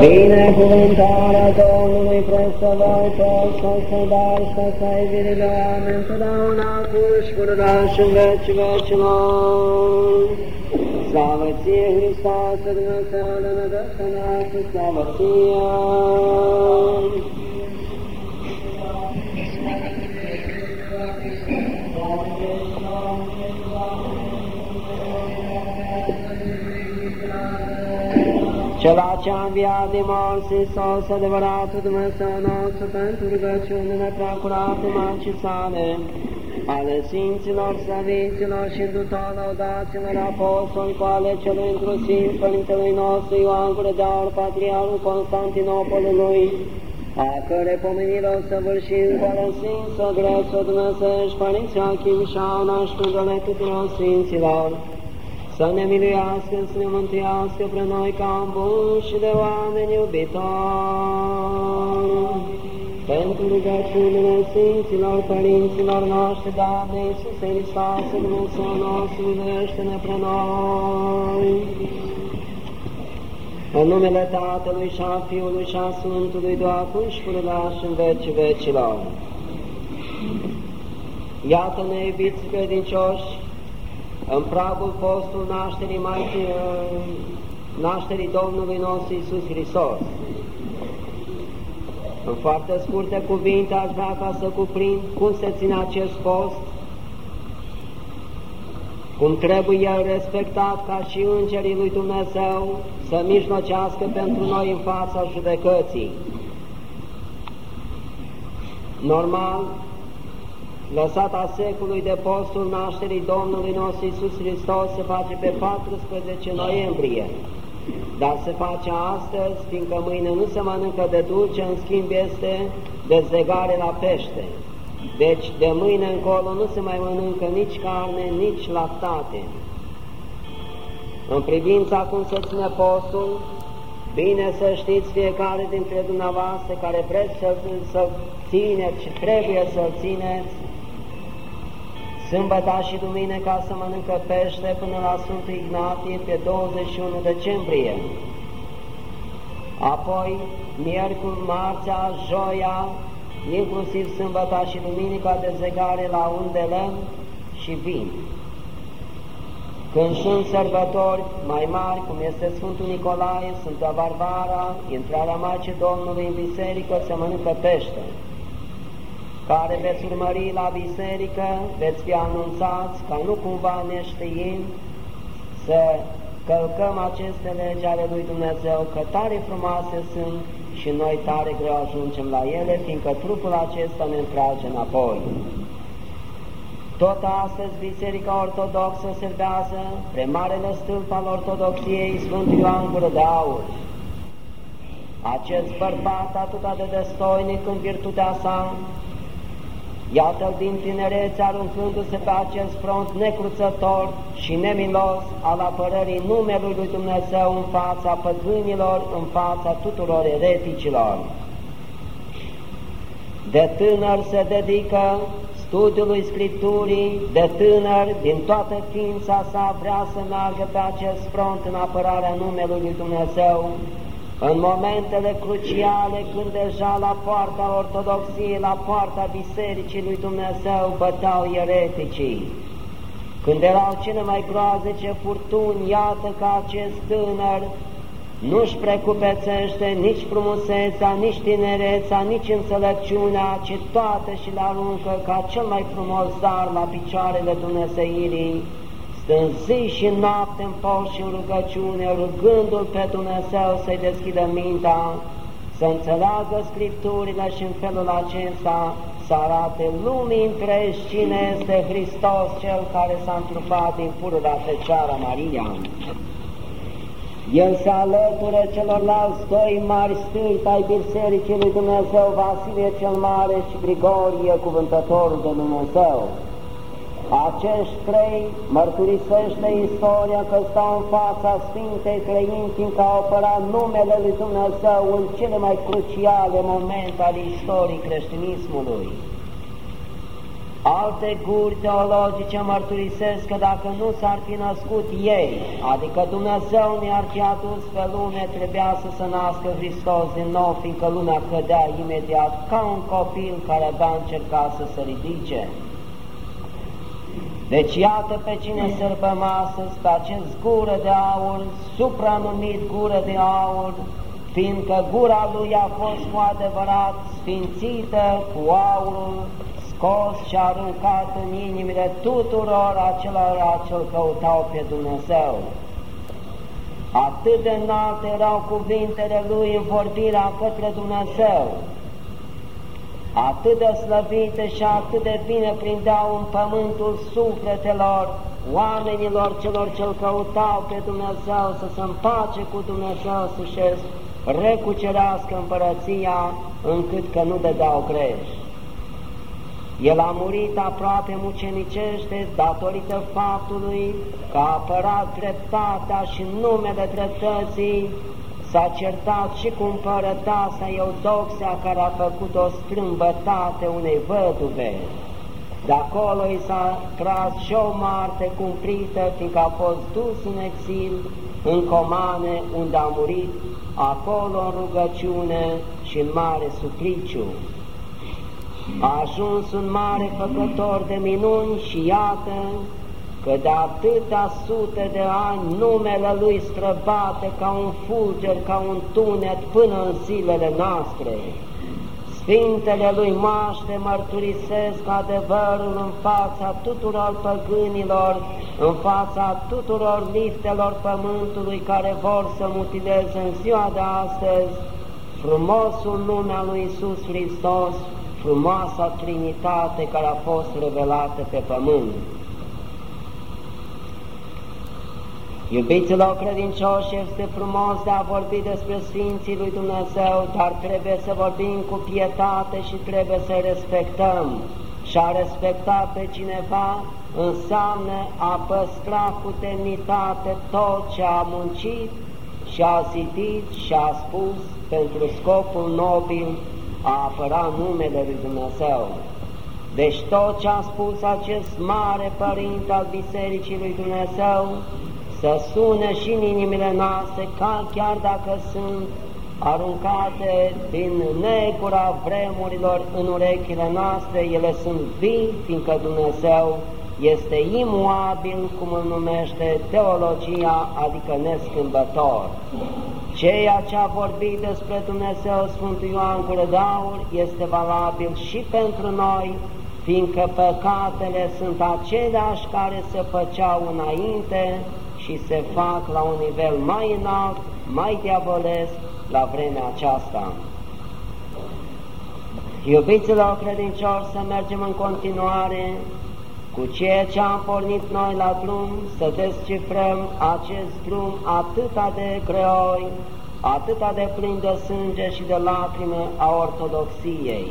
Binecuvântarea Domnului Prețăvător, să dai și să ai virile oameni, totdeauna cu și pururea și în veci vecilor. Slavă ție, Hristos, Dumnezeu de nădejde noastră, slavă ție! Cela ce a înviat din morți, Iisus, adevăratul Dumnezeu nostru, pentru rugăciunile preacurate Maicii sale, ale Sfinților, Slăviților și îndutor laudaților apostoli, cu ale celui inclusiv Părintelui nostru Ioan Gură de Aur, Patriarul Constantinopolului, a căre pomenire o săvârșim cu ale Sfință, Greță, Dumnezești, Părinții Achim și Ana și Pândole tuturor Sfinților, să ne miluiască, să ne mântuiască pre noi ca bun și de oameni iubitori. Pentru rugăciunile Sfinților Părinților noștri, Doamne Iisuse Hristos, Dumnezeu nostru, iubește-ne pre noi. În numele Tatălui și a Fiului și a Sfântului Duhul și pururea și în veci vecilor. Iată-ne, iubiți credincioși, în pragul postul nașterii Maicii, nașterii Domnului nostru Iisus Hristos. În foarte scurte cuvinte aș vrea ca să cuprind cum se ține acest post, cum trebuie el respectat ca și îngerii lui Dumnezeu să mijlocească pentru noi în fața judecății. Normal, lăsat a secului de postul nașterii Domnului nostru Iisus Hristos se face pe 14 noiembrie, dar se face astăzi, fiindcă mâine nu se mănâncă de dulce, în schimb este dezlegare la pește. Deci de mâine încolo nu se mai mănâncă nici carne, nici lactate. În privința cum se ține postul, bine să știți fiecare dintre dumneavoastră care vreți să, să țineți și trebuie să-l țineți, Sâmbăta și duminica să mănâncă pește până la Sfântul Ignatie pe 21 decembrie. Apoi, miercuri, marțea, joia, inclusiv sâmbăta și duminica de zegare la undele și vin. Când sunt sărbători mai mari, cum este Sfântul Nicolae, Sfânta Barbara, intrarea Maicii Domnului în biserică, se mănâncă pește care veți urmări la biserică, veți fi anunțați ca nu cumva neștiind să călcăm aceste legi ale lui Dumnezeu, că tare frumoase sunt și noi tare greu ajungem la ele, fiindcă trupul acesta ne întrage înapoi. Tot astăzi Biserica Ortodoxă servează pre marele stâlp al Ortodoxiei Sfântul Ioan Gură de Aur. Acest bărbat atât de destoinic în virtutea sa, Iată-l din tinerețe aruncându-se pe acest front necruțător și nemilos al apărării numelui lui Dumnezeu în fața păgânilor, în fața tuturor ereticilor. De tânăr se dedică studiului Scripturii, de tânăr, din toată ființa sa, vrea să meargă pe acest front în apărarea numelui lui Dumnezeu, în momentele cruciale când deja la poarta ortodoxiei, la poarta Bisericii lui Dumnezeu băteau ereticii, când erau cele mai groaznice furtuni, iată că acest tânăr nu-și precupețește nici frumusețea, nici tinerețea, nici înțelepciunea, ci toate și le aruncă ca cel mai frumos dar la picioarele Dumnezeirii, stând zi și noapte în post și în rugăciune, rugându-L pe Dumnezeu să-i deschidă mintea, să înțeleagă Scripturile și în felul acesta să arate lumii întregi cine este Hristos, Cel care s-a întrupat din purura Fecioara Maria. El se alătură celorlalți doi mari stâlpi ai Bisericii lui Dumnezeu, Vasilie cel Mare și Grigorie, cuvântătorul de Dumnezeu. Acești trei mărturisește istoria că stau în fața Sfintei Trăind, fiindcă au apărat numele Lui Dumnezeu în cele mai cruciale momente ale istoriei creștinismului. Alte guri teologice mărturisesc că dacă nu s-ar fi născut ei, adică Dumnezeu ne-ar fi adus pe lume, trebuia să se nască Hristos din nou, fiindcă lumea cădea imediat ca un copil care abia încerca să se ridice. Deci iată pe cine sărbăm astăzi, pe acest gură de aur, supranumit gură de aur, fiindcă gura lui a fost cu adevărat sfințită cu aurul scos și aruncat în inimile tuturor acelor ce căutau pe Dumnezeu. Atât de înalte erau cuvintele lui în vorbirea către Dumnezeu, atât de slăvite și atât de bine prindeau în pământul sufletelor oamenilor celor ce-L căutau pe Dumnezeu să se împace cu Dumnezeu, să-și recucerească împărăția încât că nu dădeau greș. El a murit aproape mucenicește datorită faptului că a apărat dreptatea și numele dreptății, s-a certat și cu împărătasa Eudoxia care a făcut o strâmbătate unei văduve. De acolo i s-a tras și o marte cumplită, fiindcă a fost dus în exil în Comane, unde a murit, acolo în rugăciune și în mare supliciu a ajuns un mare făcător de minuni și iată că de atâtea sute de ani numele lui străbate ca un fulger, ca un tunet până în zilele noastre. Sfintele lui Maște mărturisesc adevărul în fața tuturor păgânilor, în fața tuturor liftelor pământului care vor să mutileze în ziua de astăzi frumosul nume al lui Iisus Hristos, frumoasa Trinitate care a fost revelată pe pământ. Iubiților credincioși, este frumos de a vorbi despre Sfinții lui Dumnezeu, dar trebuie să vorbim cu pietate și trebuie să respectăm. Și a respecta pe cineva înseamnă a păstra cu demnitate tot ce a muncit și a zidit și a spus pentru scopul nobil a apăra numele lui Dumnezeu. Deci tot ce a spus acest mare părinte al Bisericii lui Dumnezeu să sune și în inimile noastre, ca chiar dacă sunt aruncate din necura vremurilor în urechile noastre, ele sunt vii, fiindcă Dumnezeu este imuabil, cum îl numește teologia, adică neschimbător. Ceea ce a vorbit despre Dumnezeu Sfântul Ioan Gură de Aur este valabil și pentru noi, fiindcă păcatele sunt aceleași care se făceau înainte și se fac la un nivel mai înalt, mai diavolesc la vremea aceasta. Iubiților credincioși, să mergem în continuare cu ceea ce am pornit noi la drum, să descifrăm acest drum atâta de greoi, atâta de plin de sânge și de lacrime a ortodoxiei,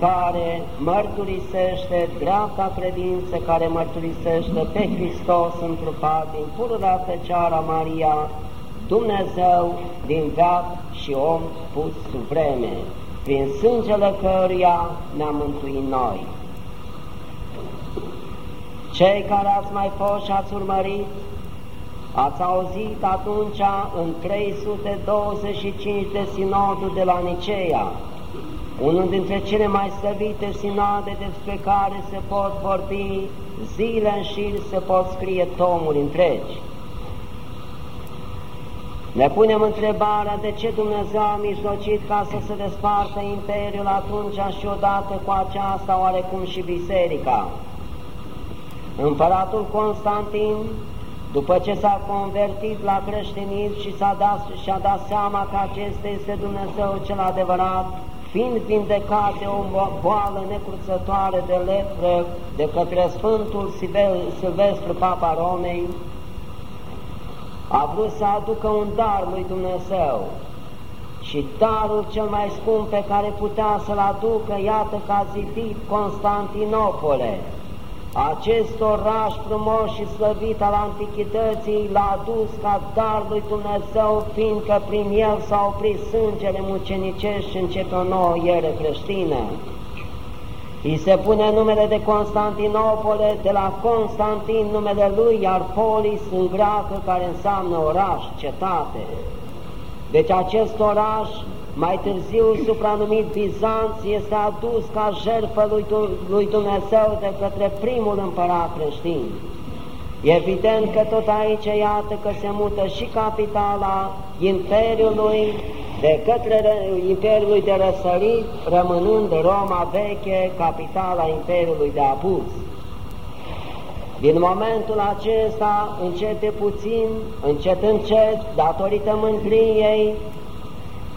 care mărturisește dreapta credință, care mărturisește pe Hristos întrupat din pururea Fecioara Maria, Dumnezeu din veac și om pus suvreme, prin sângele căruia ne-am mântuit noi. Cei care ați mai fost și ați urmărit, ați auzit atunci în 325 de sinodul de la Niceea, unul dintre cele mai slăvite sinode despre care se pot vorbi zile în șir, se pot scrie tomuri întregi. Ne punem întrebarea de ce Dumnezeu a mijlocit ca să se despartă Imperiul atunci și odată cu aceasta oarecum și Biserica. Împăratul Constantin, după ce s-a convertit la creștinism și s-a dat, și-a dat seama că acesta este Dumnezeu cel adevărat, fiind vindecat de o boală necruțătoare de lepră de către Sfântul Silvestru Papa Romei, a vrut să aducă un dar lui Dumnezeu. Și darul cel mai scump pe care putea să-l aducă, iată că a zidit Constantinopole, acest oraș frumos și slăvit al antichității l-a adus ca dar lui Dumnezeu, fiindcă prin el s-au oprit sângele mucenicești și începe o nouă iere creștină. îi se pune numele de Constantinopole, de la Constantin numele lui, iar polis în greacă care înseamnă oraș, cetate. Deci acest oraș, mai târziu supranumit Bizanț, este adus ca jertfă lui, lui Dumnezeu de către primul împărat creștin. Evident că tot aici iată că se mută și capitala Imperiului de către Imperiului de răsărit, rămânând Roma veche, capitala Imperiului de apus. Din momentul acesta încete puțin, încet încet, datorită mândriei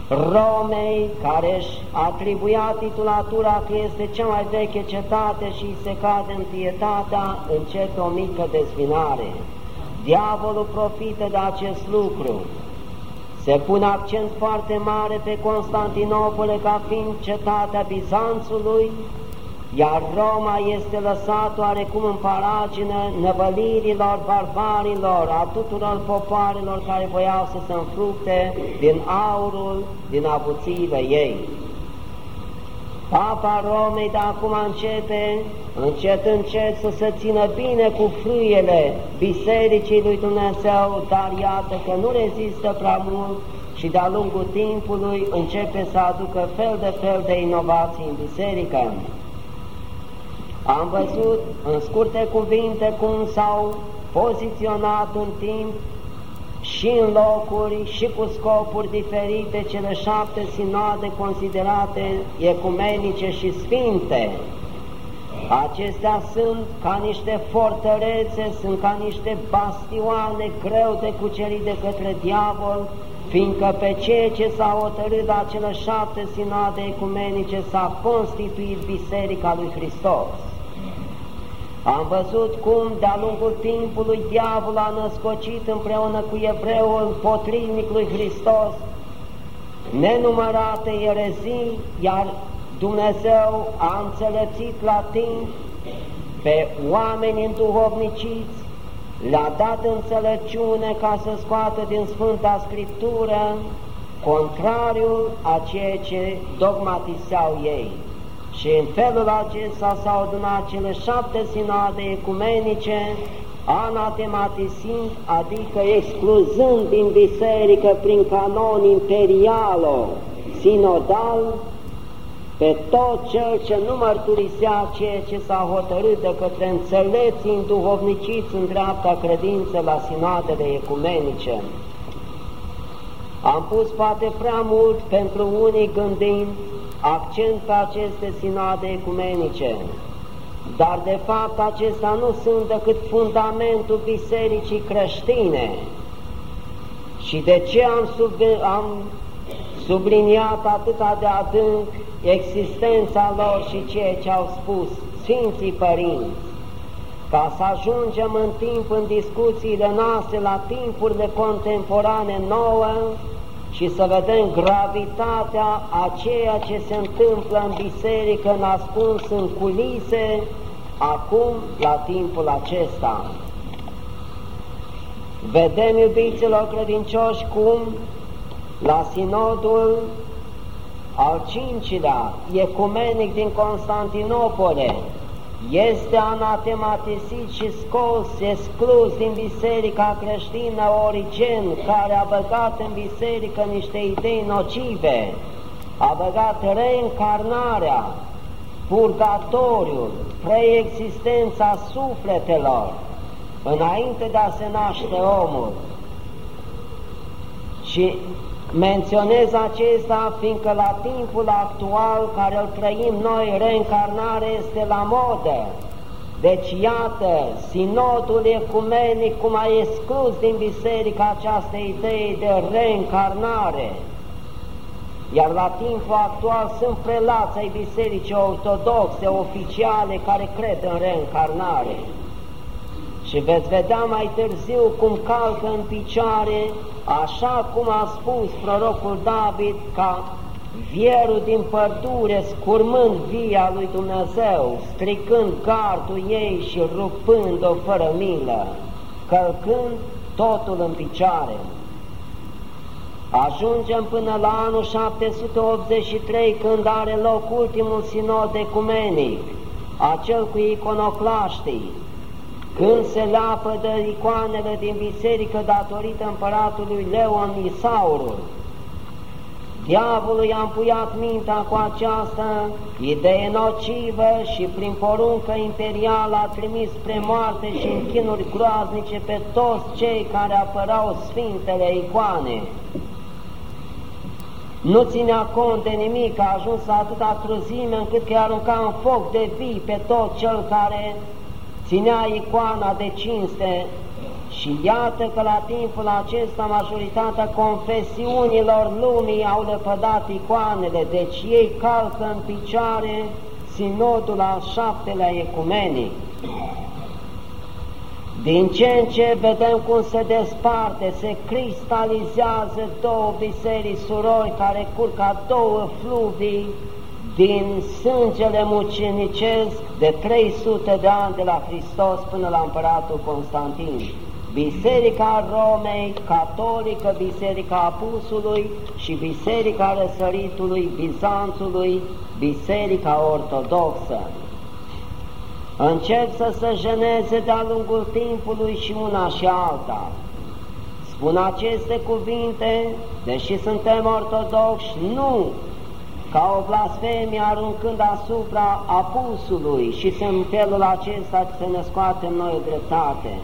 Romei, care își atribuia titulatura că este cea mai veche cetate și se cade pietatea, încet o mică dezvinare. Diavolul profită de acest lucru se pune accent foarte mare pe Constantinopole ca fiind cetatea Bizanțului, iar Roma este lăsată oarecum în paragină năvălirilor barbarilor, a tuturor popoarelor care voiau să se înfructe din aurul, din avuțiile ei. Papa Romei de acum începe, încet încet să se țină bine cu frâiele Bisericii lui Dumnezeu, dar iată că nu rezistă prea mult și de-a lungul timpului începe să aducă fel de fel de inovații în biserică. Am văzut în scurte cuvinte cum s-au poziționat în timp și în locuri și cu scopuri diferite cele șapte sinoade considerate ecumenice și sfinte. Acestea sunt ca niște fortărețe, sunt ca niște bastioane greu de cucerit de către diavol, fiindcă pe ceea ce s-a hotărât acele șapte sinoade ecumenice s-a constituit Biserica lui Hristos. Am văzut cum de-a lungul timpului diavolul a născocit împreună cu evreul potrivnic lui Hristos nenumărate erezii, iar Dumnezeu a înțelepțit la timp pe oameni înduhovniciți, le-a dat înțelepciune ca să scoată din Sfânta Scriptură contrariul a ceea ce dogmatiseau ei. Și în felul acesta s-au adunat cele șapte sinade ecumenice, anatematisind, adică excluzând din biserică prin canon imperial, sinodal, pe tot cel ce nu mărturisea ceea ce s-a hotărât de către înțelepții înduhovniciți în dreapta credință la sinadele ecumenice. Am pus poate prea mult pentru unii gândind accent pe aceste sinoade ecumenice, dar de fapt acestea nu sunt decât fundamentul bisericii creștine. Și de ce am, sub, am subliniat atâta de adânc existența lor și ceea ce au spus Sfinții Părinți? Ca să ajungem în timp în discuțiile noastre la timpurile contemporane nouă, și să vedem gravitatea a ceea ce se întâmplă în biserică nascuns în culise, acum, la timpul acesta. Vedem, iubiților credincioși, cum la sinodul al cincilea, ecumenic din Constantinopole, este anatematisit și scos, exclus din biserica creștină Origen, care a băgat în biserică niște idei nocive, a băgat reîncarnarea, purgatoriul, preexistența sufletelor, înainte de a se naște omul. Și Menționez acesta fiindcă la timpul actual care îl trăim noi, reîncarnare este la modă. Deci iată, sinodul ecumenic cum a exclus din biserică această idee de reîncarnare. Iar la timpul actual sunt prelați ai bisericii ortodoxe, oficiale, care cred în reîncarnare. Și veți vedea mai târziu cum calcă în picioare așa cum a spus prorocul David, ca vierul din pădure, scurmând via lui Dumnezeu, stricând gardul ei și rupând-o fără milă, călcând totul în picioare. Ajungem până la anul 783, când are loc ultimul sinod ecumenic, acel cu iconoclaștii, când se leapă de icoanele din biserică datorită împăratului Leon Isaurul, Diavolul i-a împuiat mintea cu această idee nocivă și prin poruncă imperială a trimis spre moarte și închinuri groaznice pe toți cei care apărau sfintele icoane. Nu ținea cont de nimic, a ajuns la atâta cruzime încât că arunca în foc de vii pe tot cel care ținea icoana de cinste și iată că la timpul acesta majoritatea confesiunilor lumii au lepădat icoanele, deci ei calcă în picioare sinodul al șaptelea ecumenic. Din ce în ce vedem cum se desparte, se cristalizează două biserici surori care curca două fluvii din sângele mucenicesc de 300 de ani de la Hristos până la împăratul Constantin. Biserica Romei, Catolică, Biserica Apusului și Biserica Răsăritului, Bizanțului, Biserica Ortodoxă. Încep să se jeneze de-a lungul timpului și una și alta. Spun aceste cuvinte, deși suntem ortodoxi, nu ca o blasfemie aruncând asupra apusului și în felul acesta să ne scoatem noi o dreptate.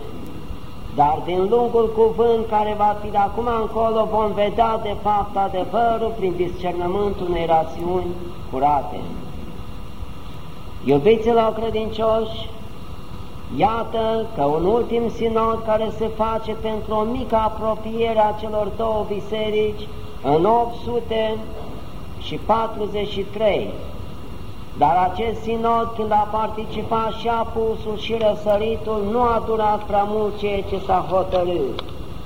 Dar din lungul cuvânt care va fi de acum încolo vom vedea de fapt adevărul prin discernământul unei rațiuni curate. Iubiților credincioși, iată că un ultim sinod care se face pentru o mică apropiere a celor două biserici în 843 dar acest sinod, când a participat și apusul și răsăritul, nu a durat prea mult ceea ce s-a hotărât,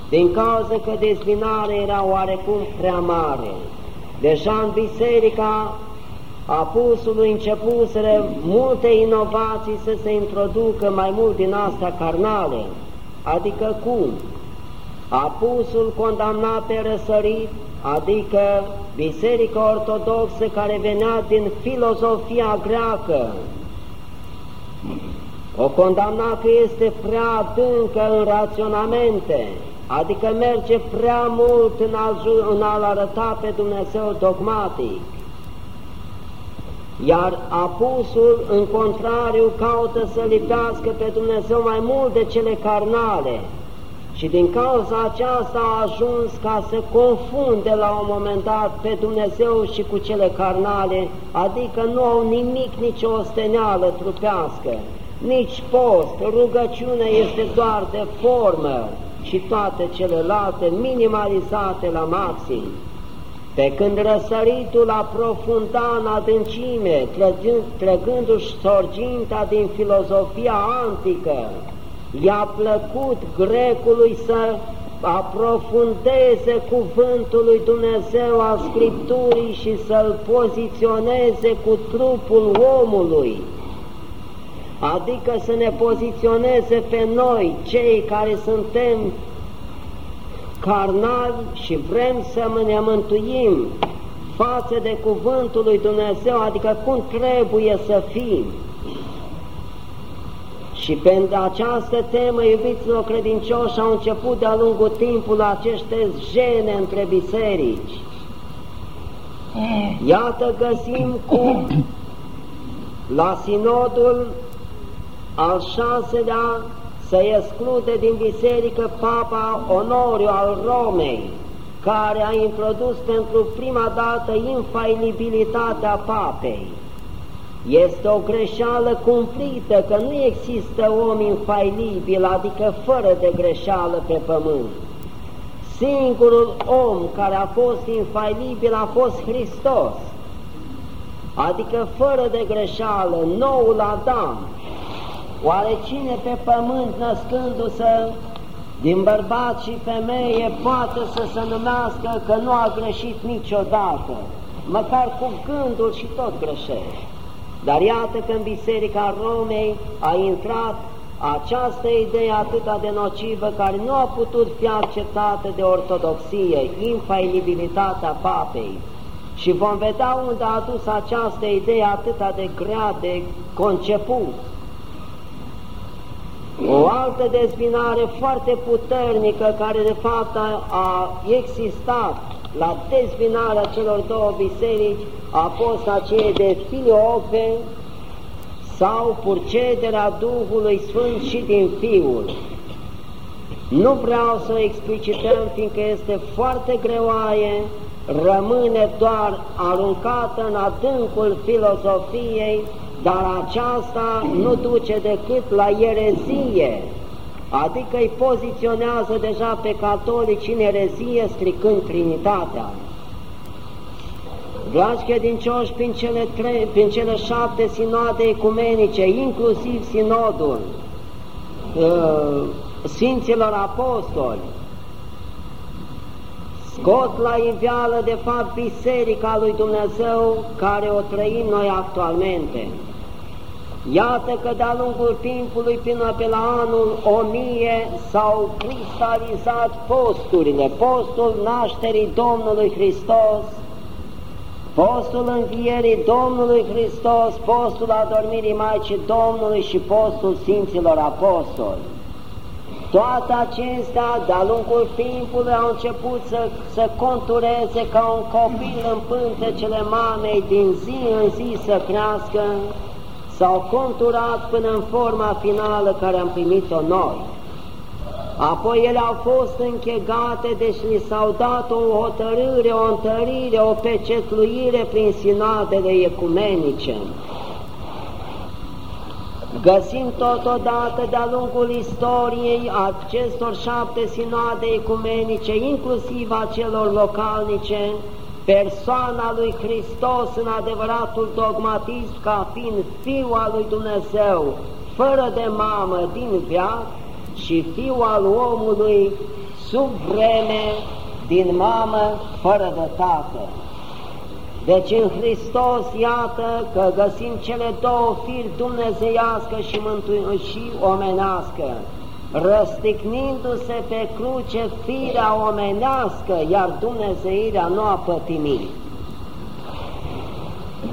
din cauza că dezbinarea era oarecum prea mare. Deja în biserica apusului începuseră multe inovații să se introducă mai mult din astea carnale, adică cum? Apusul condamna pe răsărit adică Biserica Ortodoxă care venea din filozofia greacă, o condamna că este prea adâncă în raționamente, adică merge prea mult în a, în a arăta pe Dumnezeu dogmatic. Iar apusul, în contrariu, caută să lipească pe Dumnezeu mai mult de cele carnale, și din cauza aceasta a ajuns ca să confunde la un moment dat pe Dumnezeu și cu cele carnale, adică nu au nimic, nici o steneală trupească, nici post, rugăciune este doar de formă și toate celelalte minimalizate la maxim. Pe când răsăritul aprofunda în adâncime, trăgându-și sorginta din filozofia antică, i-a plăcut grecului să aprofundeze cuvântul lui Dumnezeu al Scripturii și să-l poziționeze cu trupul omului, adică să ne poziționeze pe noi, cei care suntem carnali și vrem să ne mântuim față de cuvântul lui Dumnezeu, adică cum trebuie să fim. Și pentru această temă, iubiților credincioși, au început de-a lungul timpului aceste jene între biserici. Iată găsim cum la sinodul al șaselea se exclude din biserică Papa Onoriu al Romei, care a introdus pentru prima dată infailibilitatea papei. Este o greșeală cumplită că nu există om infailibil, adică fără de greșeală pe pământ. Singurul om care a fost infailibil a fost Hristos, adică fără de greșeală, noul Adam. Oare cine pe pământ născându-se din bărbat și femeie poate să se numească că nu a greșit niciodată, măcar cu gândul și tot greșește. Dar iată că în Biserica Romei a intrat această idee atât de nocivă care nu a putut fi acceptată de ortodoxie, infailibilitatea papei. Și vom vedea unde a adus această idee atât de grea de conceput. O altă dezbinare foarte puternică care de fapt a existat la dezbinarea celor două biserici a fost aceea de filiope sau purcederea Duhului Sfânt și din Fiul. Nu vreau să o explicităm, fiindcă este foarte greoaie, rămâne doar aruncată în adâncul filozofiei, dar aceasta nu duce decât la erezie, adică îi poziționează deja pe catolici în erezie stricând Trinitatea. Dragi credincioși, prin cele, trei, prin cele șapte sinoade ecumenice, inclusiv sinodul uh, Sfinților Apostoli, scot la iveală de fapt Biserica lui Dumnezeu care o trăim noi actualmente. Iată că de-a lungul timpului până pe la anul 1000 s-au cristalizat posturile, postul nașterii Domnului Hristos, postul învierii Domnului Hristos, postul adormirii Maicii Domnului și postul Sfinților Apostoli. Toate acestea, de-a lungul timpului, au început să, să contureze ca un copil în pântecele mamei din zi în zi să crească, s-au conturat până în forma finală care am primit-o noi. Apoi ele au fost închegate, deci li s-au dat o hotărâre, o întărire, o pecetluire prin sinadele ecumenice. Găsim totodată de-a lungul istoriei acestor șapte sinade ecumenice, inclusiv a celor localnice, persoana lui Hristos în adevăratul dogmatism ca fiind Fiul al lui Dumnezeu, fără de mamă din viață și Fiul al omului sub vreme din mamă fără de tată. Deci în Hristos, iată că găsim cele două firi dumnezeiască și, mântu- și omenească, răstignindu-se pe cruce firea omenească, iar Dumnezeirea nu a pătimit.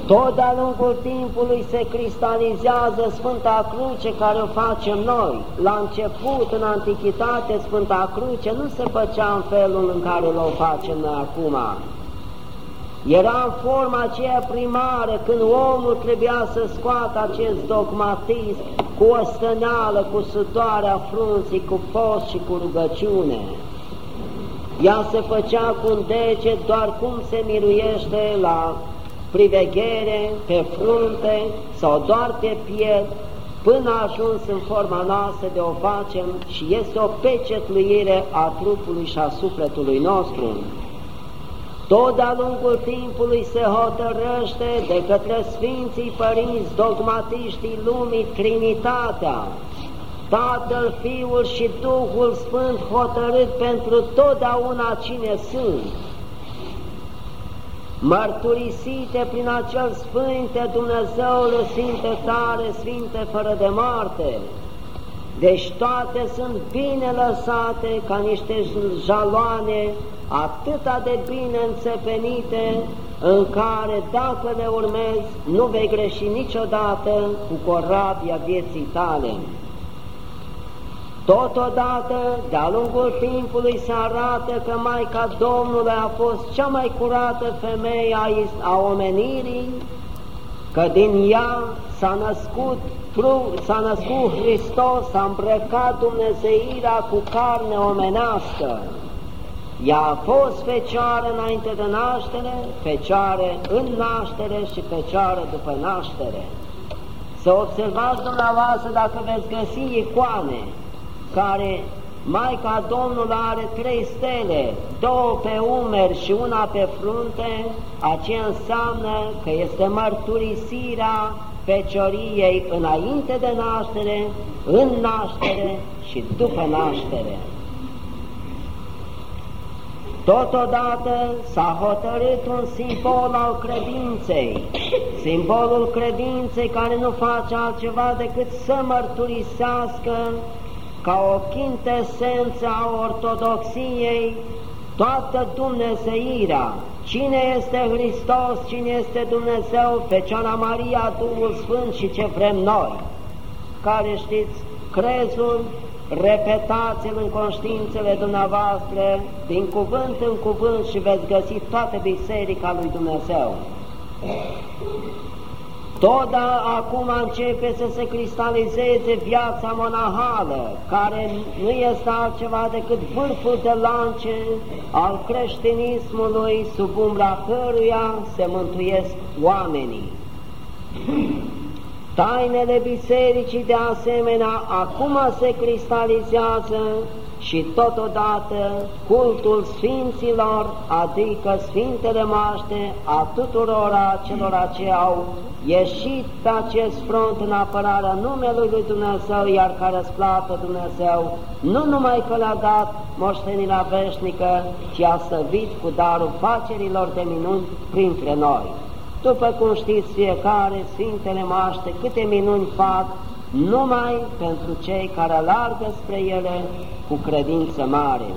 Tot de-a lungul timpului se cristalizează Sfânta Cruce care o facem noi. La început, în Antichitate, Sfânta Cruce nu se făcea în felul în care o facem noi acum. Era în forma aceea primară, când omul trebuia să scoată acest dogmatism cu o stăneală, cu sudoarea frunții, cu post și cu rugăciune. Ea se făcea cu un deget doar cum se miruiește la priveghere, pe frunte sau doar pe piept, până a ajuns în forma noastră de o facem și este o pecetluire a trupului și a sufletului nostru. Tot de-a lungul timpului se hotărăște de către Sfinții Părinți dogmatiștii lumii Trinitatea, Tatăl, Fiul și Duhul Sfânt hotărât pentru totdeauna cine sunt, mărturisite prin acel Sfânte Dumnezeul Sfinte tare, Sfinte fără de moarte, deci toate sunt bine lăsate ca niște jaloane atâta de bine înțepenite, în care dacă le urmezi, nu vei greși niciodată cu corabia vieții tale. Totodată, de-a lungul timpului se arată că Maica Domnului a fost cea mai curată femeie a omenirii, că din ea s-a născut, s-a născut Hristos, s-a îmbrăcat Dumnezeirea cu carne omenească. Ea a fost fecioară înainte de naștere, fecioară în naștere și fecioară după naștere. Să observați dumneavoastră dacă veți găsi icoane care Maica Domnului are trei stele, două pe umeri și una pe frunte, aceea înseamnă că este mărturisirea fecioriei înainte de naștere, în naștere și după naștere. Totodată s-a hotărât un simbol al credinței, simbolul credinței care nu face altceva decât să mărturisească ca o chintesență a ortodoxiei toată Dumnezeirea, cine este Hristos, cine este Dumnezeu, Fecioara Maria, Duhul Sfânt și ce vrem noi, care știți crezul, repetați-l în conștiințele dumneavoastră, din cuvânt în cuvânt și veți găsi toată Biserica lui Dumnezeu. Tot acum începe să se cristalizeze viața monahală, care nu este altceva decât vârful de lance al creștinismului sub umbra căruia se mântuiesc oamenii. Tainele bisericii de asemenea acum se cristalizează și totodată cultul Sfinților, adică Sfintele Maște a tuturor celor ce au ieșit pe acest front în apărarea numelui lui Dumnezeu, iar care răsplată Dumnezeu, nu numai că le-a dat moștenirea veșnică, ci a săvit cu darul facerilor de minuni printre noi. După cum știți fiecare, Sfintele Maște, câte minuni fac, numai pentru cei care alargă spre ele cu credință mare.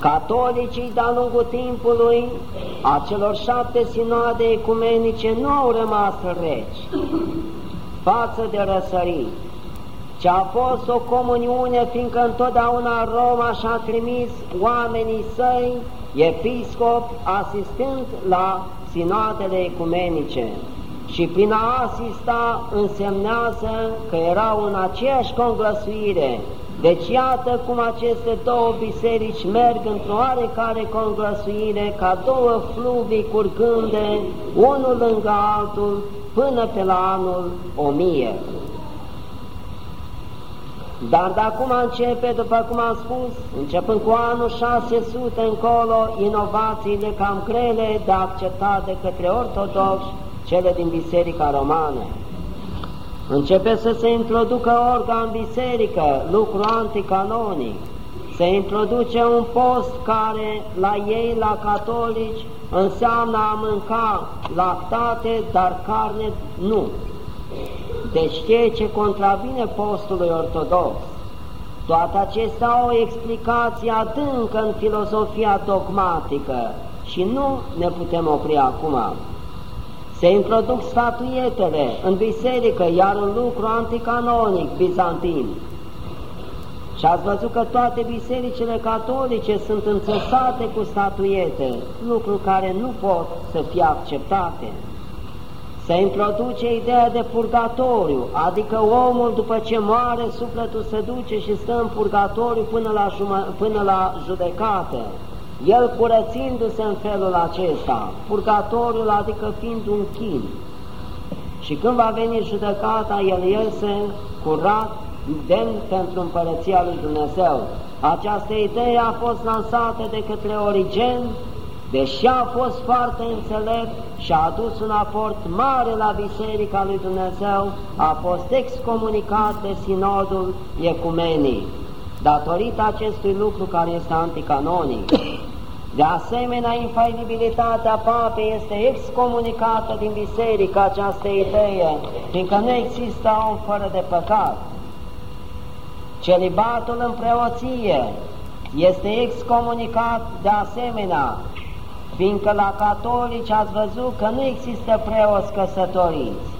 Catolicii de-a lungul timpului, a celor șapte sinoade ecumenice, nu au rămas reci față de răsărit, ci a fost o comuniune, fiindcă întotdeauna Roma și-a trimis oamenii săi, episcop, asistând la sinoadele ecumenice și prin a asista însemnează că erau în aceeași conglăsuire. Deci iată cum aceste două biserici merg într-o oarecare conglăsuire ca două fluvii curgânde, unul lângă altul, până pe la anul 1000. Dar de acum începe, după cum am spus, începând cu anul 600 încolo, inovațiile cam grele de acceptat de către ortodoxi, cele din Biserica Romană. Începe să se introducă orga în biserică, lucru anticanonic. Se introduce un post care la ei, la catolici, înseamnă a mânca lactate, dar carne nu. Deci știe ce contravine postului ortodox. Toate acestea au o explicație adâncă în filozofia dogmatică și nu ne putem opri acum. Se introduc statuietele în biserică, iar un lucru anticanonic bizantin. Și ați văzut că toate bisericile catolice sunt înțesate cu statuiete, lucru care nu pot să fie acceptate. Se introduce ideea de purgatoriu, adică omul după ce moare, sufletul se duce și stă în purgatoriu până la, până la judecată el curățindu-se în felul acesta, purgatoriul adică fiind un chin. Și când va veni judecata, el iese curat, demn pentru împărăția lui Dumnezeu. Această idee a fost lansată de către Origen, deși a fost foarte înțelept și a adus un aport mare la Biserica lui Dumnezeu, a fost excomunicat de sinodul ecumenii, datorită acestui lucru care este anticanonic. De asemenea, infailibilitatea papei este excomunicată din biserică această idee, fiindcă nu există om fără de păcat. Celibatul în preoție este excomunicat de asemenea, fiindcă la catolici ați văzut că nu există preoți căsătoriți.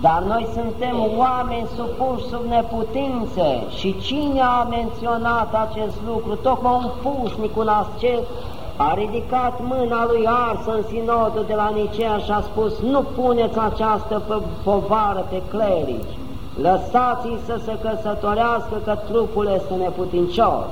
Dar noi suntem oameni supuși sub neputințe și cine a menționat acest lucru? Tocmai un pusnic, un ascet, a ridicat mâna lui Ars în sinodul de la Nicea și a spus nu puneți această povară pe clerici, lăsați-i să se căsătorească că trupul este neputincios.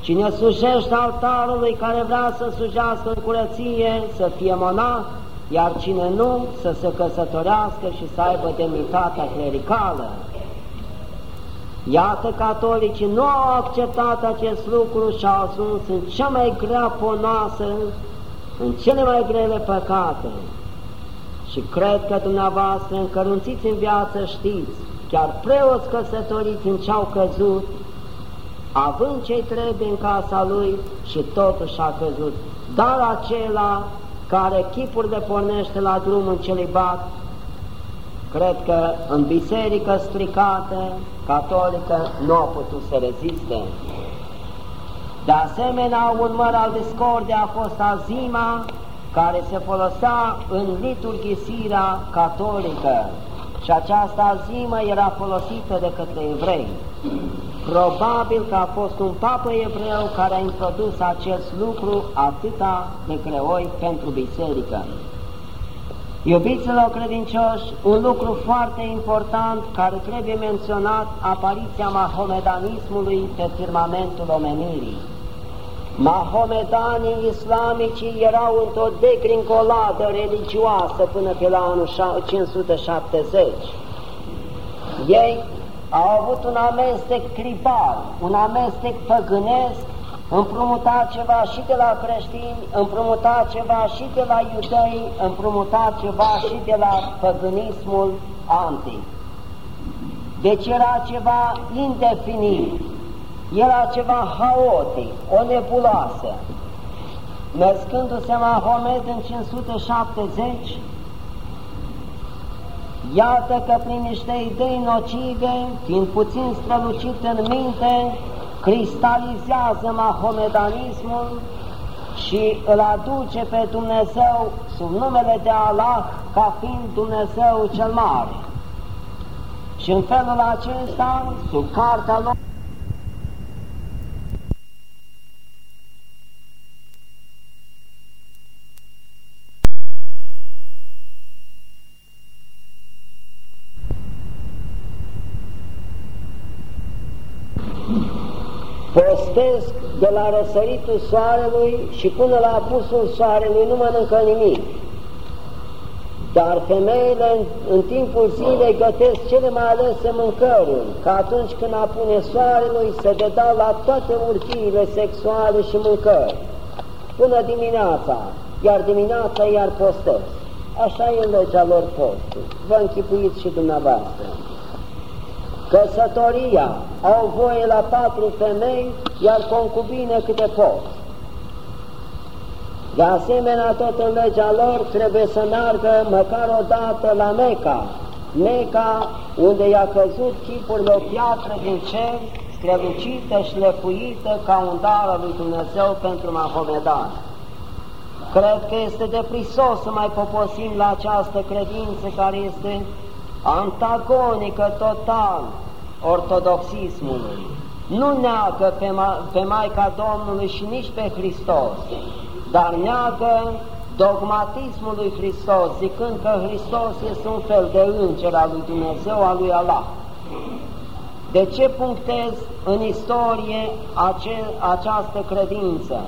Cine sujește altarului care vrea să sujească în curăție, să fie monah, iar cine nu, să se căsătorească și să aibă demnitatea clericală. Iată, catolicii nu au acceptat acest lucru și au ajuns în cea mai grea ponoasă, în cele mai grele păcate. Și cred că dumneavoastră, încărunțiți în viață, știți, chiar preoți căsătoriți în ce-au căzut, având ce trebuie în casa lui și totuși a căzut. Dar acela care chipurile pornește la drum în celibat, cred că în biserică stricată, catolică, nu a putut să reziste. De asemenea, un măr al discordiei a fost azima, care se folosea în liturghisirea catolică și această azimă era folosită de către evrei. Probabil că a fost un papă evreu care a introdus acest lucru atâta de greoi pentru biserică. Iubiților credincioși, un lucru foarte important care trebuie menționat, apariția mahomedanismului pe firmamentul omenirii. Mahomedanii islamici erau într-o degringoladă religioasă până pe la anul 570. Ei au avut un amestec tribal, un amestec păgânesc, împrumuta ceva și de la creștini, împrumuta ceva și de la iudei, împrumuta ceva și de la păgânismul antic. Deci era ceva indefinit, era ceva haotic, o nebuloasă. Născându-se Mahomet în 570, iată că prin niște idei nocive, fiind puțin strălucit în minte, cristalizează mahomedanismul și îl aduce pe Dumnezeu sub numele de Allah ca fiind Dumnezeu cel mare. Și în felul acesta, sub cartea lor, postesc de la răsăritul soarelui și până la apusul soarelui nu mănâncă nimic. Dar femeile în, în timpul zilei gătesc cele mai alese mâncăruri, că atunci când apune soarelui se dedau la toate urchiile sexuale și mâncări, până dimineața, iar dimineața iar postesc. Așa e legea lor postului. Vă închipuiți și dumneavoastră. Căsătoria au voie la patru femei, iar concubine câte pot. De asemenea, tot în legea lor trebuie să meargă măcar o dată la Meca, Meca unde i-a căzut chipurile o piatră din cer, strălucită și lepuită ca un dar al lui Dumnezeu pentru Mahomedan. Cred că este deprisos să mai poposim la această credință care este antagonică total ortodoxismului. Nu neagă pe, ma pe Maica Domnului și nici pe Hristos, dar neagă dogmatismul lui Hristos, zicând că Hristos este un fel de înger al lui Dumnezeu, al lui Allah. De ce punctez în istorie ace această credință?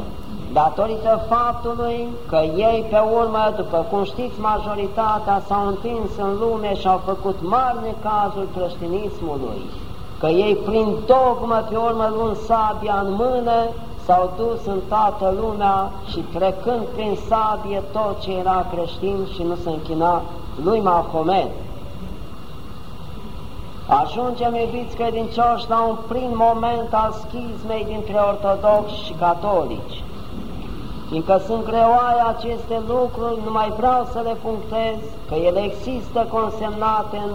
Datorită faptului că ei pe urmă, după cum știți, majoritatea s-au întins în lume și au făcut mari necazuri creștinismului, că ei prin dogmă pe urmă luând sabia în mână, s-au dus în toată lumea și trecând prin sabie tot ce era creștin și nu se închina lui Mahomet. Ajungem, iubiți credincioși, la un prim moment al schizmei dintre ortodoxi și catolici fiindcă sunt greoaie aceste lucruri, nu mai vreau să le punctez, că ele există consemnate în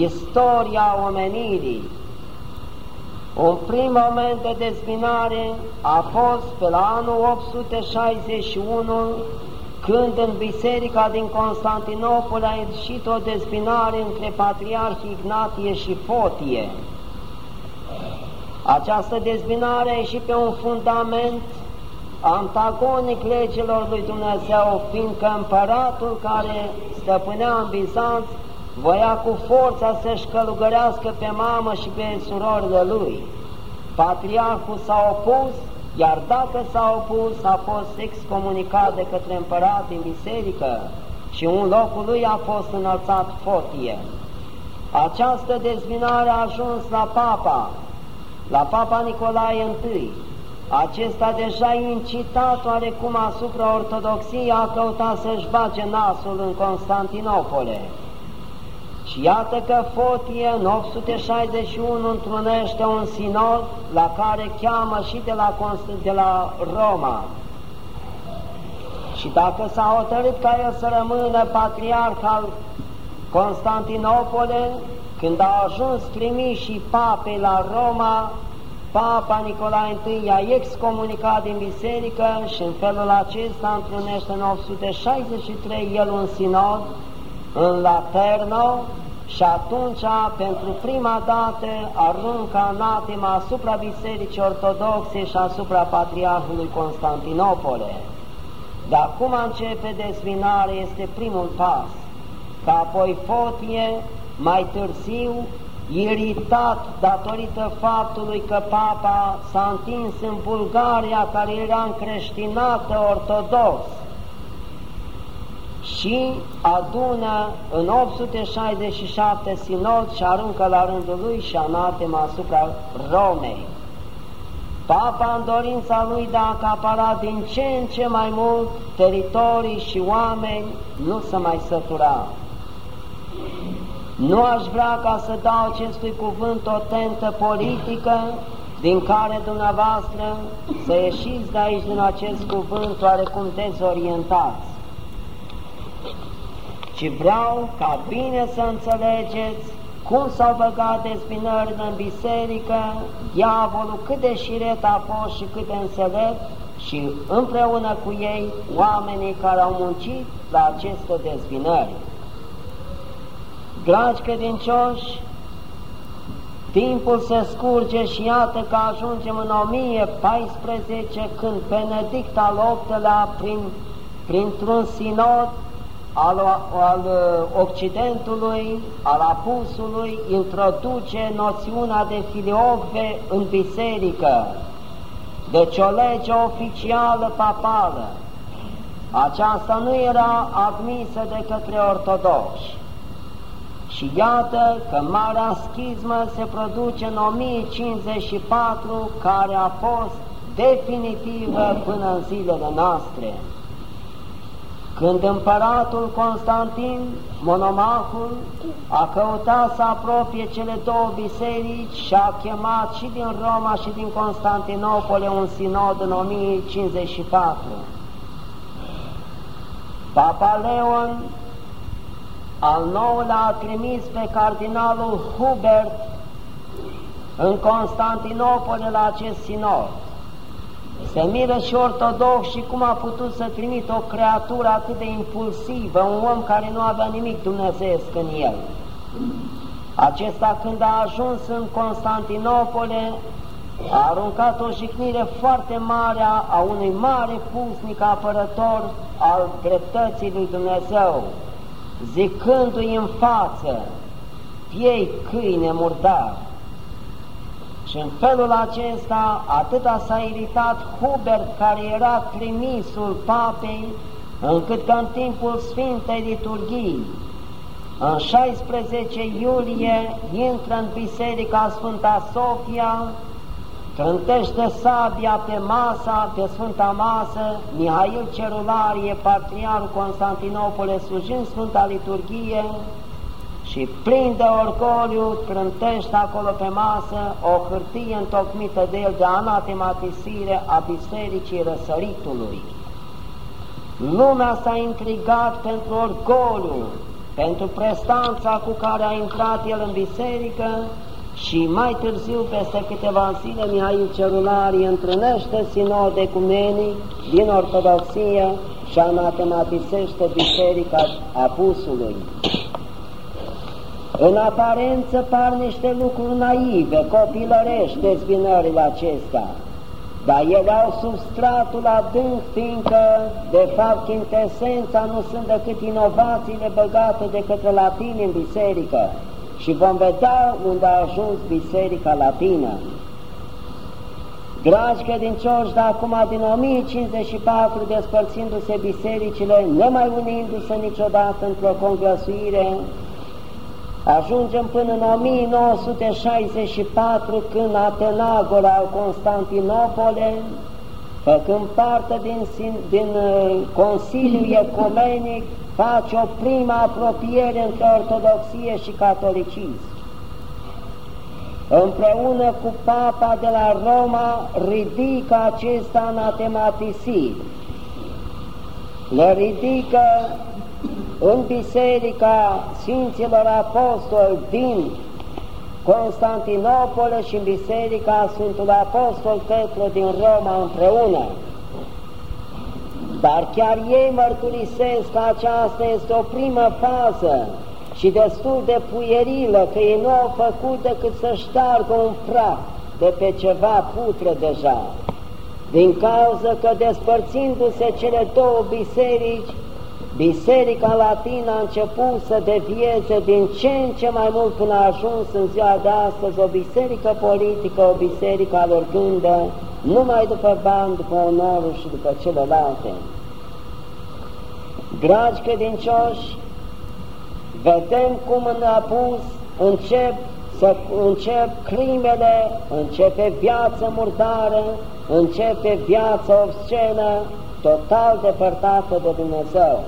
istoria omenirii. Un prim moment de dezbinare a fost pe la anul 861, când în biserica din Constantinopol a ieșit o dezbinare între patriarhii Ignatie și Fotie. Această dezbinare a ieșit pe un fundament antagonic legilor lui Dumnezeu, fiindcă împăratul care stăpânea în Bizanț voia cu forța să-și călugărească pe mamă și pe surorile lui. Patriarhul s-a opus, iar dacă s-a opus, a fost excomunicat de către împărat din biserică și un locul lui a fost înălțat fotie. Această dezbinare a ajuns la papa, la papa Nicolae I, acesta deja incitat oarecum asupra ortodoxiei a căutat să-și bage nasul în Constantinopole. Și iată că Fotie în 861 întrunește un sinod la care cheamă și de la, de la Roma. Și dacă s-a hotărât ca el să rămână patriarh al Constantinopole, când au ajuns trimiși papei la Roma, Papa Nicolae I a excomunicat din biserică și în felul acesta întrunește în 863 el un sinod în Laterno și atunci, pentru prima dată, aruncă anatema asupra Bisericii Ortodoxe și asupra Patriarhului Constantinopole. Dar cum începe dezvinare este primul pas, ca apoi Fotie, mai târziu, iritat datorită faptului că papa s-a întins în Bulgaria, care era încreștinată ortodox, și adună în 867 sinod și aruncă la rândul lui și anatema asupra Romei. Papa, în dorința lui de a acapara din ce în ce mai mult teritorii și oameni, nu să mai sătura. Nu aș vrea ca să dau acestui cuvânt o tentă politică din care dumneavoastră să ieșiți de aici din acest cuvânt oarecum dezorientați. Ci vreau ca bine să înțelegeți cum s-au băgat despinările în biserică, diavolul cât de șiret a fost și cât de înțelept și împreună cu ei oamenii care au muncit la aceste dezbinări. Dragi credincioși, timpul se scurge și iată că ajungem în 1014 când Benedict al VIII-lea prin, printr-un sinod al, al Occidentului, al Apusului, introduce noțiunea de filiocve în biserică, deci o lege oficială papală. Aceasta nu era admisă de către ortodoxi. Și iată că Marea Schismă se produce în 1054, care a fost definitivă până în zilele noastre. Când împăratul Constantin, monomahul, a căutat să apropie cele două biserici și a chemat și din Roma și din Constantinopole un sinod în 1054. Papa Leon al nouălea a trimis pe cardinalul Hubert în Constantinopole la acest sinod. Se miră și ortodox și cum a putut să trimit o creatură atât de impulsivă, un om care nu avea nimic dumnezeesc în el. Acesta când a ajuns în Constantinopole, a aruncat o jignire foarte mare a unui mare pusnic apărător al dreptății lui Dumnezeu, zicându-i în față, fiei câine murdar. Și în felul acesta, atâta s-a iritat Hubert, care era trimisul papei, încât că în timpul Sfintei Liturghii, în 16 iulie, intră în Biserica Sfânta Sofia, trântește sabia pe masa, pe Sfânta Masă, Mihail Cerularie, patriarul Constantinopole, slujind Sfânta Liturghie, și plin de orgoliu trântește acolo pe masă o hârtie întocmită de el de anatematisire a Bisericii Răsăritului. Lumea s-a intrigat pentru orgoliu, pentru prestanța cu care a intrat el în biserică și mai târziu, peste câteva zile, Mihail Cerularii întâlnește sinod ecumenic din Ortodoxie și anatematisește Biserica Apusului. În aparență par niște lucruri naive, copilărești dezbinările acestea, dar ele au substratul adânc, fiindcă, de fapt, quintesența nu sunt decât inovațiile băgate de către latini în biserică și vom vedea unde a ajuns biserica latină. Dragi credincioși, de acum din 1054, despărțindu-se bisericile, nemai unindu-se niciodată într-o conglăsuire, Ajungem până în 1964 când Atenagora al Constantinopole, făcând parte din, din uh, Consiliul Ecumenic, face o prima apropiere între ortodoxie și catolicism. Împreună cu papa de la Roma ridică acesta anatematisit. Le ridică în Biserica Sfinților Apostoli din Constantinopole și în Biserica Sfântului Apostol Petru din Roma împreună. Dar chiar ei mărturisesc că aceasta este o primă fază și destul de puierilă, că ei nu au făcut decât să șteargă un praf de pe ceva putre deja. Din cauza că despărțindu-se cele două biserici, Biserica Latină a început să devieze din ce în ce mai mult până a ajuns în ziua de astăzi o biserică politică, o biserică alergândă, numai după bani, după onorul și după celelalte. Dragi credincioși, vedem cum în apus încep să încep crimele, începe viață murdară, începe viață obscenă, total depărtată de Dumnezeu.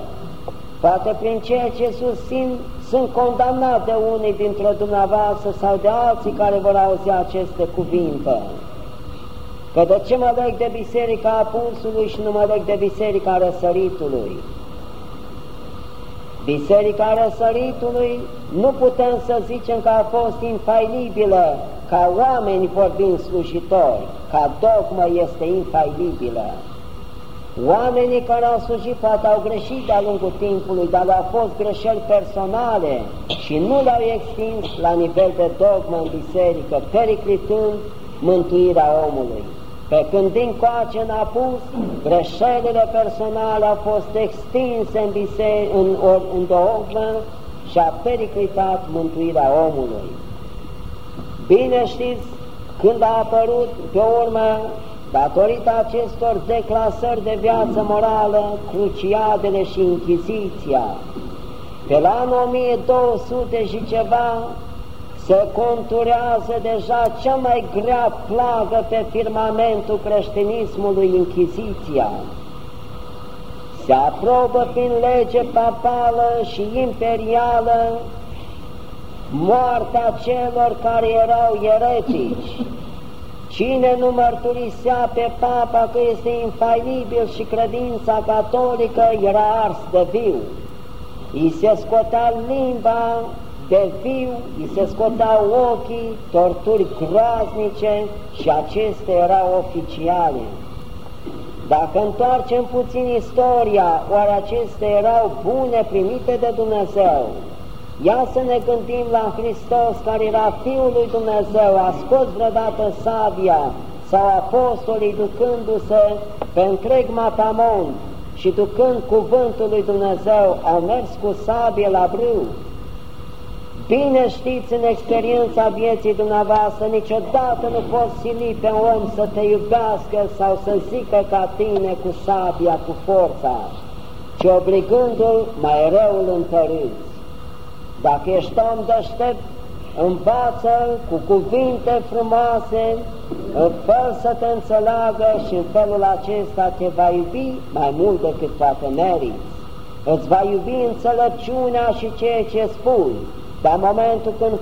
Poate prin ceea ce susțin sunt condamnate unii dintre dumneavoastră sau de alții care vor auzi aceste cuvinte. Că de ce mă leg de Biserica Apusului și nu mă leg de Biserica Răsăritului? Biserica Răsăritului nu putem să zicem că a fost infailibilă ca oameni vorbind slujitori, ca dogmă este infailibilă. Oamenii care au slujit poate au greșit de-a lungul timpului, dar au fost greșeli personale și nu le-au extins la nivel de dogmă în biserică, periclitând mântuirea omului. Pe când din coace în apus, greșelile personale au fost extinse în, biserică, în, în dogmă și a periclitat mântuirea omului. Bine știți, când a apărut pe urmă Datorită acestor declasări de viață morală, cruciadele și Inchiziția, pe la anul 1200 și ceva, se conturează deja cea mai grea plagă pe firmamentul creștinismului Inchiziția. Se aprobă prin lege papală și imperială moartea celor care erau eretici, Cine nu mărturisea pe papa că este infailibil și credința catolică era ars de viu. I se scotea limba de viu, i se scoteau ochii, torturi groaznice și acestea erau oficiale. Dacă întoarcem puțin istoria, oare acestea erau bune primite de Dumnezeu? Ia să ne gândim la Hristos care era Fiul lui Dumnezeu, a scos vreodată sabia sau apostolii ducându-se pe întreg Matamon și ducând cuvântul lui Dumnezeu, au mers cu sabie la brâu. Bine știți în experiența vieții dumneavoastră, niciodată nu poți sili pe om să te iubească sau să zică ca tine cu sabia, cu forța, ci obligându-l mai rău îl întărâți. Dacă ești om deștept, învață cu cuvinte frumoase, fă să te înțeleagă și în felul acesta te va iubi mai mult decât poate meriți. Îți va iubi înțelepciunea și ceea ce spui, dar în momentul când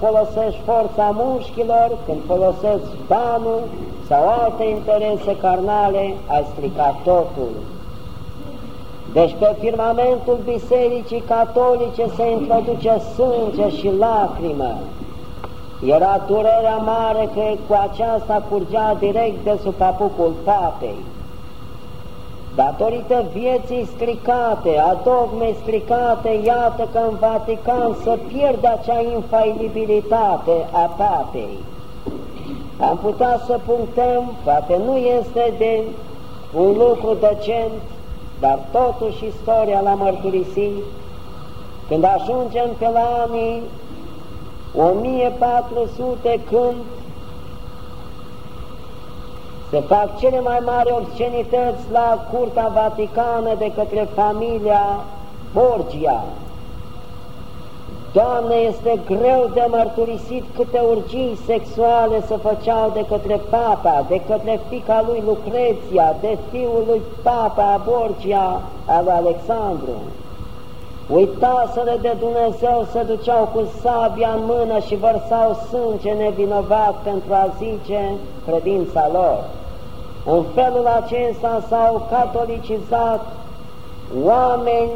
folosești forța mușchilor, când folosești banul sau alte interese carnale, ai stricat totul. Deci pe firmamentul Bisericii Catolice se introduce sânge și lacrimă. Era durerea mare că cu aceasta curgea direct de sub papucul papei. Datorită vieții stricate, a dogmei stricate, iată că în Vatican se pierde acea infailibilitate a papei. Am putea să punctăm, poate nu este de un lucru decent, dar totuși istoria l-a mărturisit, când ajungem pe la anii 1400 când se fac cele mai mari obscenități la Curtea Vaticană de către familia Borgia, Doamne, este greu de mărturisit câte urgii sexuale se făceau de către papa, de către fica lui Lucreția, de fiul lui papa Borgia al Alexandru. Uitaseră de Dumnezeu, se duceau cu sabia în mână și vărsau sânge nevinovat pentru a zice credința lor. În felul acesta s-au catolicizat oameni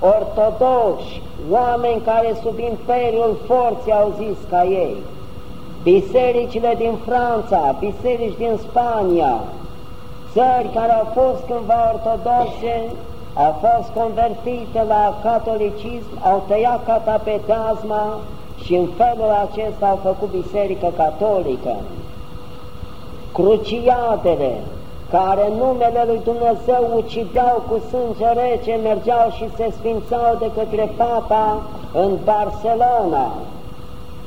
ortodoxi, oameni care sub imperiul forței au zis ca ei, bisericile din Franța, biserici din Spania, țări care au fost cândva ortodoxe, au fost convertite la catolicism, au tăiat catapeteazma și în felul acesta au făcut biserică catolică. Cruciatele, care numele lui Dumnezeu ucideau cu sânge rece, mergeau și se sfințau de către Papa în Barcelona,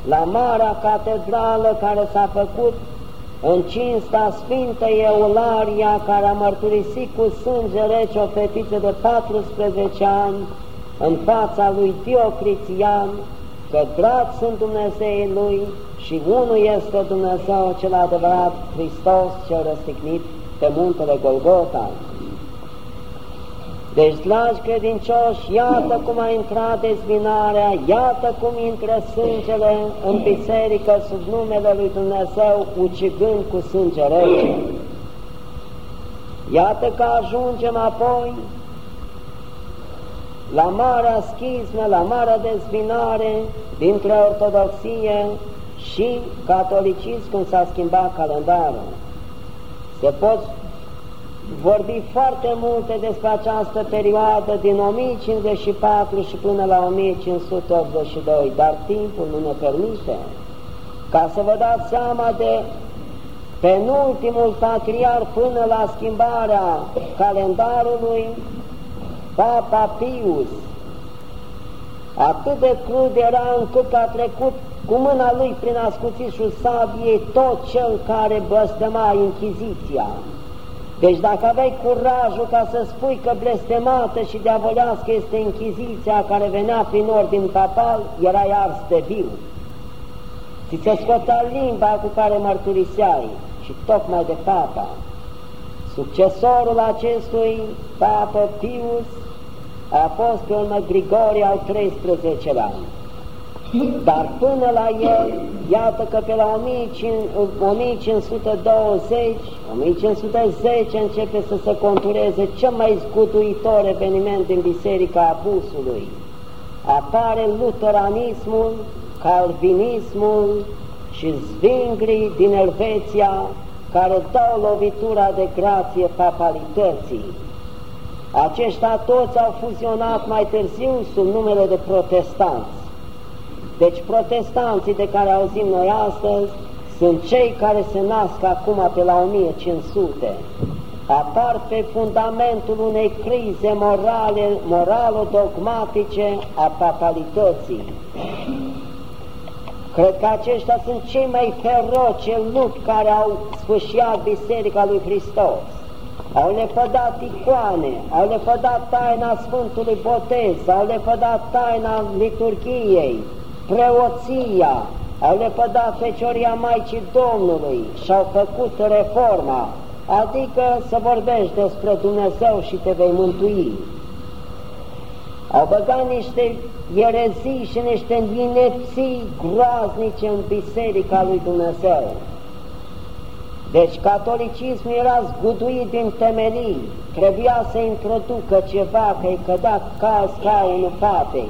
la Marea Catedrală care s-a făcut în cinsta Sfântă Eularia, care a mărturisit cu sânge rece o fetiță de 14 ani în fața lui Diocritian, că drag sunt Dumnezeii lui și unul este Dumnezeu cel adevărat, Hristos cel răstignit pe muntele Golgota. Deci, dragi credincioși, iată cum a intrat dezbinarea, iată cum intră sângele în biserică sub numele lui Dumnezeu, ucigând cu sânge rece. Iată că ajungem apoi la marea schismă, la marea dezbinare dintre ortodoxie și catolicism când s-a schimbat calendarul. Se pot vorbi foarte multe despre această perioadă din 1054 și până la 1582, dar timpul nu ne permite. Ca să vă dați seama de penultimul patriar până la schimbarea calendarului, Papa Pius, atât de crud era încât a trecut cu mâna lui prin ascuțișul sabiei tot cel care blăstema Inchiziția. Deci dacă aveai curajul ca să spui că blestemată și diavolească este Inchiziția care venea prin ordin papal, erai ars de viu. Ți se scotea limba cu care mărturiseai și tocmai de papa. Succesorul acestui papă Pius a fost pe urmă Grigorie al 13-lea. Dar până la el, iată că pe la 1520, 1510 începe să se contureze cel mai zguduitor eveniment din Biserica Abusului. Apare luteranismul, calvinismul și zvingrii din Elveția, care dau lovitura de grație papalității. Aceștia toți au fuzionat mai târziu sub numele de protestanți. Deci protestanții de care auzim noi astăzi sunt cei care se nasc acum pe la 1500. Apar pe fundamentul unei crize morale, moralo-dogmatice a papalității. Cred că aceștia sunt cei mai feroce lupi care au sfâșiat Biserica lui Hristos. Au lepădat icoane, au lepădat taina Sfântului Botez, au lepădat taina liturgiei, preoția, au lepădat fecioria Maicii Domnului și au făcut reforma, adică să vorbești despre Dumnezeu și te vei mântui. Au băgat niște erezii și niște inepții groaznice în Biserica lui Dumnezeu. Deci catolicismul era zguduit din temelii, trebuia să introducă ceva, că i cădat ca scaunul patei.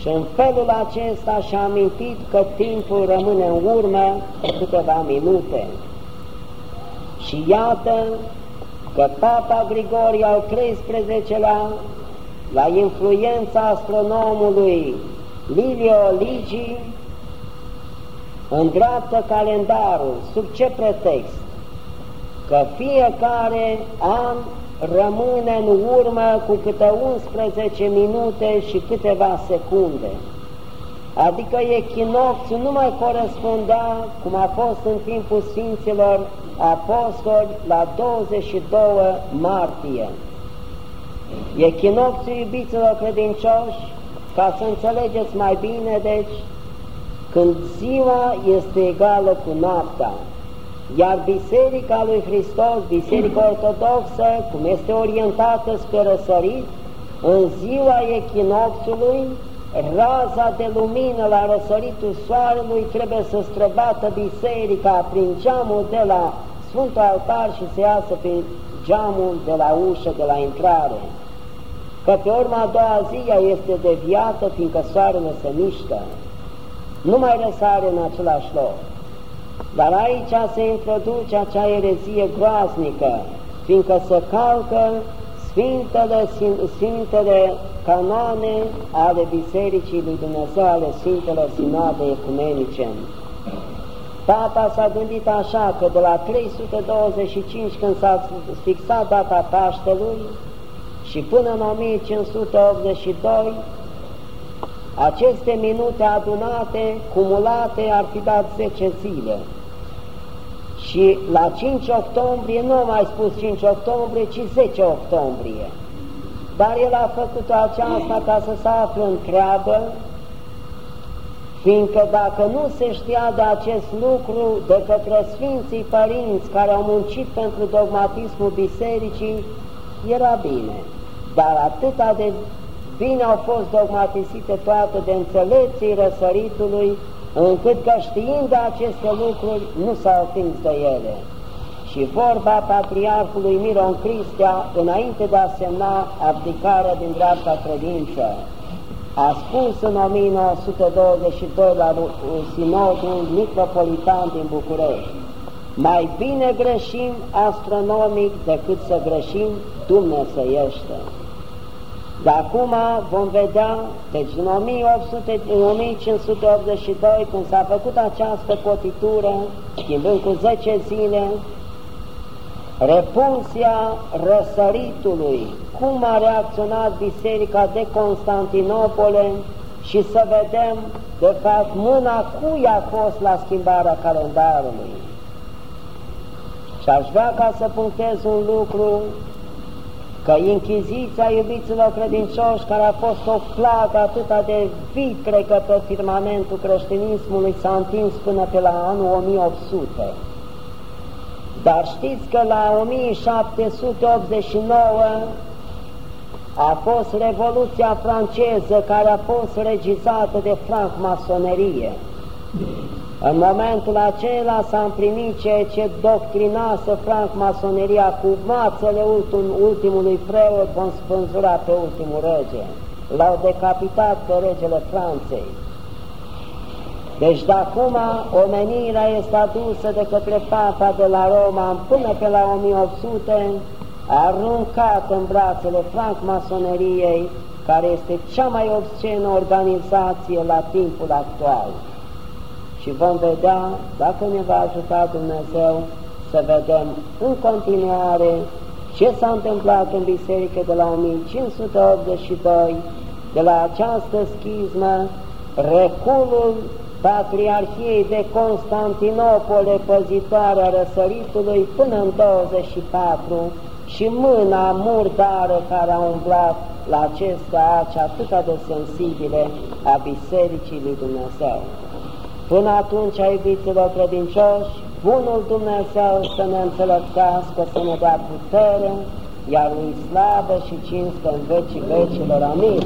Și în felul acesta și-a amintit că timpul rămâne în urmă câteva minute. Și iată că Papa Grigorie al XIII-lea, la influența astronomului Lilio Ligi, îndreaptă calendarul. Sub ce pretext? Că fiecare an rămâne în urmă cu câte 11 minute și câteva secunde. Adică echinocțiul nu mai corespundea, cum a fost în timpul Sfinților Apostoli, la 22 martie. Echinocțiul, iubiților credincioși, ca să înțelegeți mai bine, deci, când ziua este egală cu noaptea, iar Biserica lui Hristos, Biserica Ortodoxă, cum este orientată spre răsărit, în ziua echinocțiului, raza de lumină la răsăritul soarelui trebuie să străbată biserica prin geamul de la Sfântul Altar și să iasă prin geamul de la ușă, de la intrare. Că pe urma a doua zi ea este deviată, fiindcă soarele se mișcă. nu mai răsare în același loc. Dar aici se introduce acea erezie groaznică, fiindcă se calcă Sfintele, Sfintele canoane ale Bisericii lui Dumnezeu, ale Sfintelor Sinode Ecumenice. Papa s-a gândit așa că de la 325 când s-a fixat data Paștelui și până în 1582 aceste minute adunate, cumulate, ar fi dat 10 zile. Și la 5 octombrie, nu am mai spus 5 octombrie, ci 10 octombrie. Dar el a făcut aceasta ca să se află în treabă, fiindcă dacă nu se știa de acest lucru de către Sfinții Părinți care au muncit pentru dogmatismul Bisericii, era bine. Dar atâta de bine au fost dogmatisite toate de înțelepții răsăritului, încât că știind de aceste lucruri nu s-au atins de ele. Și vorba patriarhului Miron Cristea, înainte de a semna abdicarea din dreapta credință, a spus în 1922 la Sinodul Micropolitan din București, mai bine greșim astronomic decât să greșim dumnezeiește. De acum vom vedea, deci în, 1800, în 1582, când s-a făcut această cotitură, schimbând cu 10 zile, repulsia răsăritului, cum a reacționat Biserica de Constantinopole și să vedem, de fapt, mâna cui a fost la schimbarea calendarului. Și aș vrea ca să punctez un lucru că Inchiziția iubiților credincioși, care a fost o plagă atâta de vitrecă pe firmamentul creștinismului, s-a întins până pe la anul 1800. Dar știți că la 1789 a fost Revoluția franceză care a fost regizată de francmasonerie. În momentul acela s-a împlinit ceea ce doctrinase francmasoneria cu mațele ultim, ultimului preot vom spânzura pe ultimul rege. L-au decapitat pe regele Franței. Deci de acum omenirea este adusă de către Papa de la Roma până pe la 1800, aruncat în brațele francmasoneriei, care este cea mai obscenă organizație la timpul actual și vom vedea, dacă ne va ajuta Dumnezeu, să vedem în continuare ce s-a întâmplat în biserică de la 1582, de la această schismă, reculul Patriarhiei de Constantinopole, păzitoarea răsăritului, până în 24 și mâna murdară care a umblat la aceste aci atât de sensibile a Bisericii lui Dumnezeu. Până atunci, iubiților credincioși, Bunul Dumnezeu să ne înțelepțească, să ne dea putere, iar lui slavă și cinste în vecii vecilor. Amin.